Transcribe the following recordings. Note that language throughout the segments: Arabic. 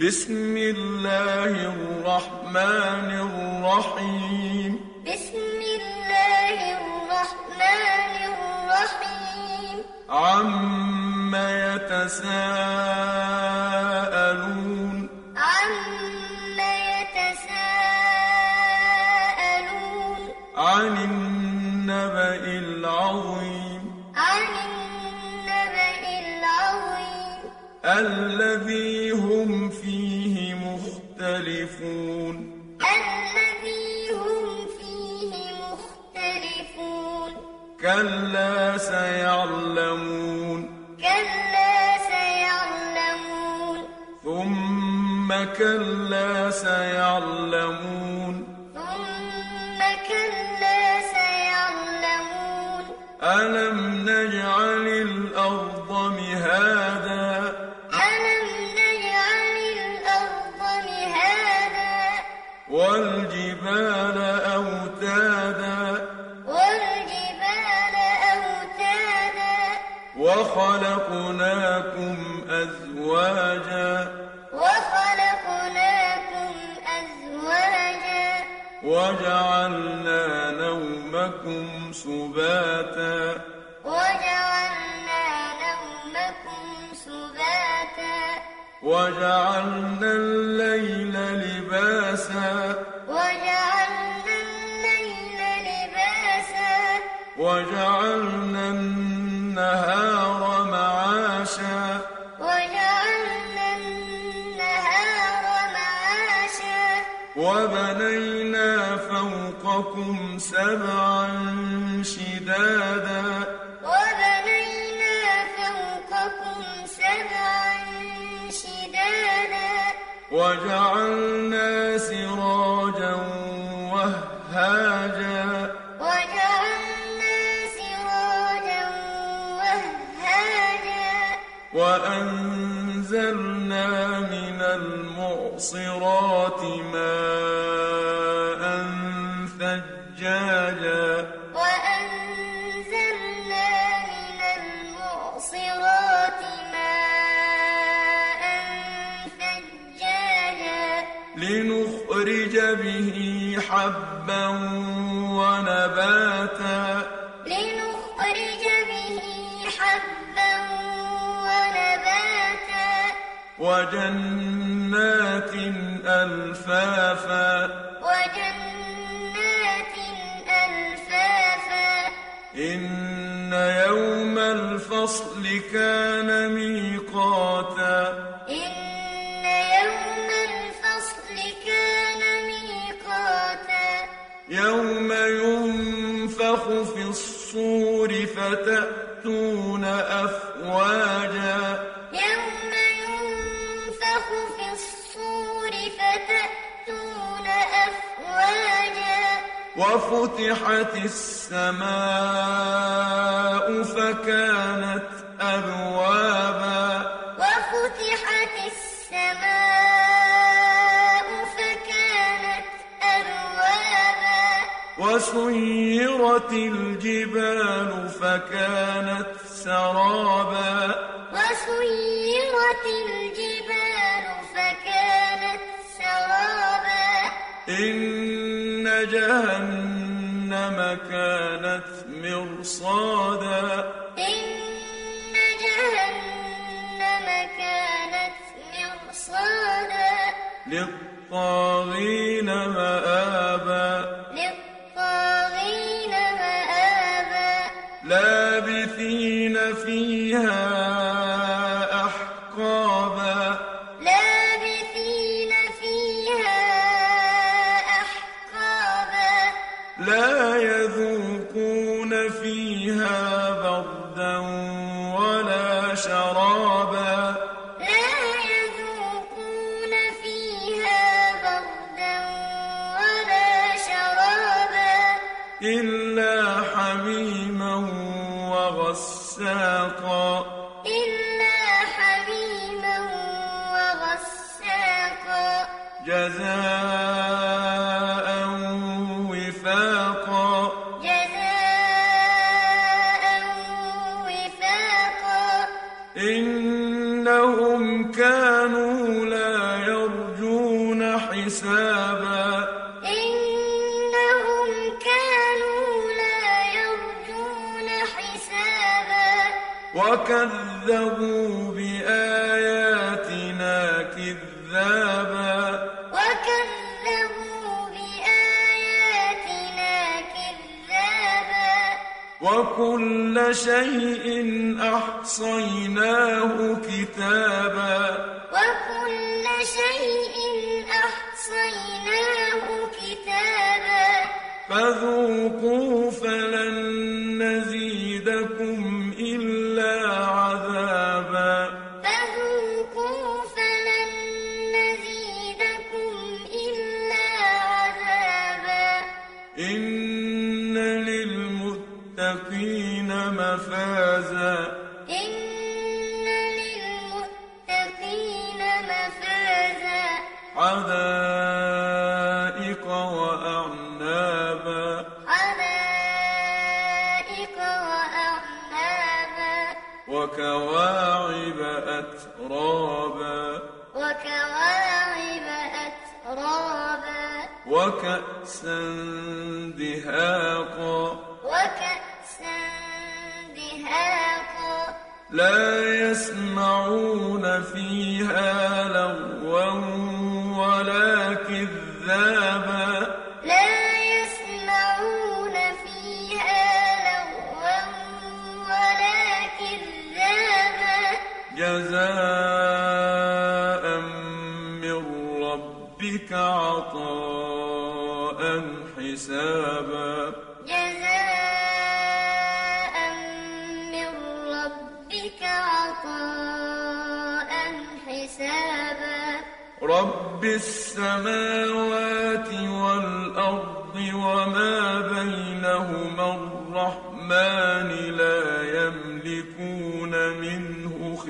بسم الله الرحمن الرحيم. بسم الله الرحمن الرحيم. عم يتساءلون. عم يتساءلون. عن النبأ العظيم. عن النبأ العظيم. كلا سيعلمون كلا سيعلمون ثم كلا سيعلمون ثم كلا سيعلمون ألم وخلقناكم أزواجا. وخلقناكم أزواجا. وجعلنا نومكم سباتا. وجعلنا نومكم سباتا. وجعلنا وبنينا فوقكم سبعا شدادا. وبنينا فوقكم سبعا شدادا. وجعلنا سراجا وهاجا المعصرات ماء ثجاجا. وأنزلنا من المعصرات ماء ثجاجا. لنخرج به حبا وجنات ألفافا. وجنات ألفافا. إن يوم الفصل كان ميقاتا. إن يوم الفصل كان ميقاتا. يوم ينفخ في الصور فتأتون أفواجا وفتحت السماء فكانت أبوابا. وفتحت السماء فكانت أبوابا. وسيرت الجبال فكانت سرابا. وسيرت الجبال فكانت سرابا. إن جهنم كانت مرصادا. إن جهنم كانت مرصادا. للطاغين إلا حميما وغساقا. وكذبوا بآياتنا كذابا وكذبوا بآياتنا كذابا وكل شيء أحصيناه كتابا وكل شيء أحصيناه كتابا فذوقوا فلن حدائق وأعنابا. حدائق وأعنابا. وكواعب أترابا. وكواعب أترابا. وكأسا دهاقا. وكأسا دهاقا. لا يسمعون فيها جزاء من ربك عطاء حسابا. جزاء من ربك عطاء حسابا. رب السماوات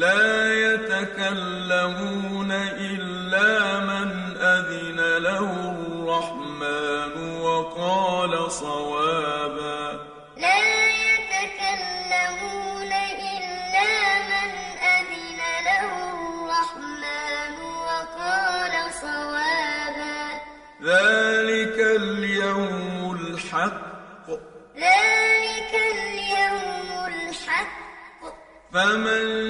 لا يتكلمون إلا من أذن له الرحمن وقال صوابا. لا يتكلمون إلا من أذن له الرحمن وقال صوابا. ذلك اليوم الحق. ذلك اليوم الحق. فمن